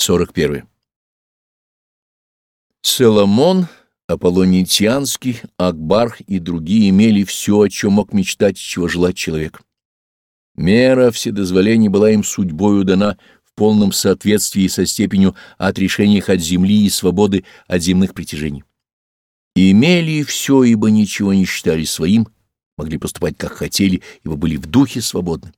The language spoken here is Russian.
41. Соломон, Аполлонитянский, Акбар и другие имели все, о чем мог мечтать и чего желать человек. Мера вседозволения была им судьбою дана в полном соответствии со степенью отрешения от земли и свободы от земных притяжений. Имели все, ибо ничего не считали своим, могли поступать как хотели, ибо были в духе свободны.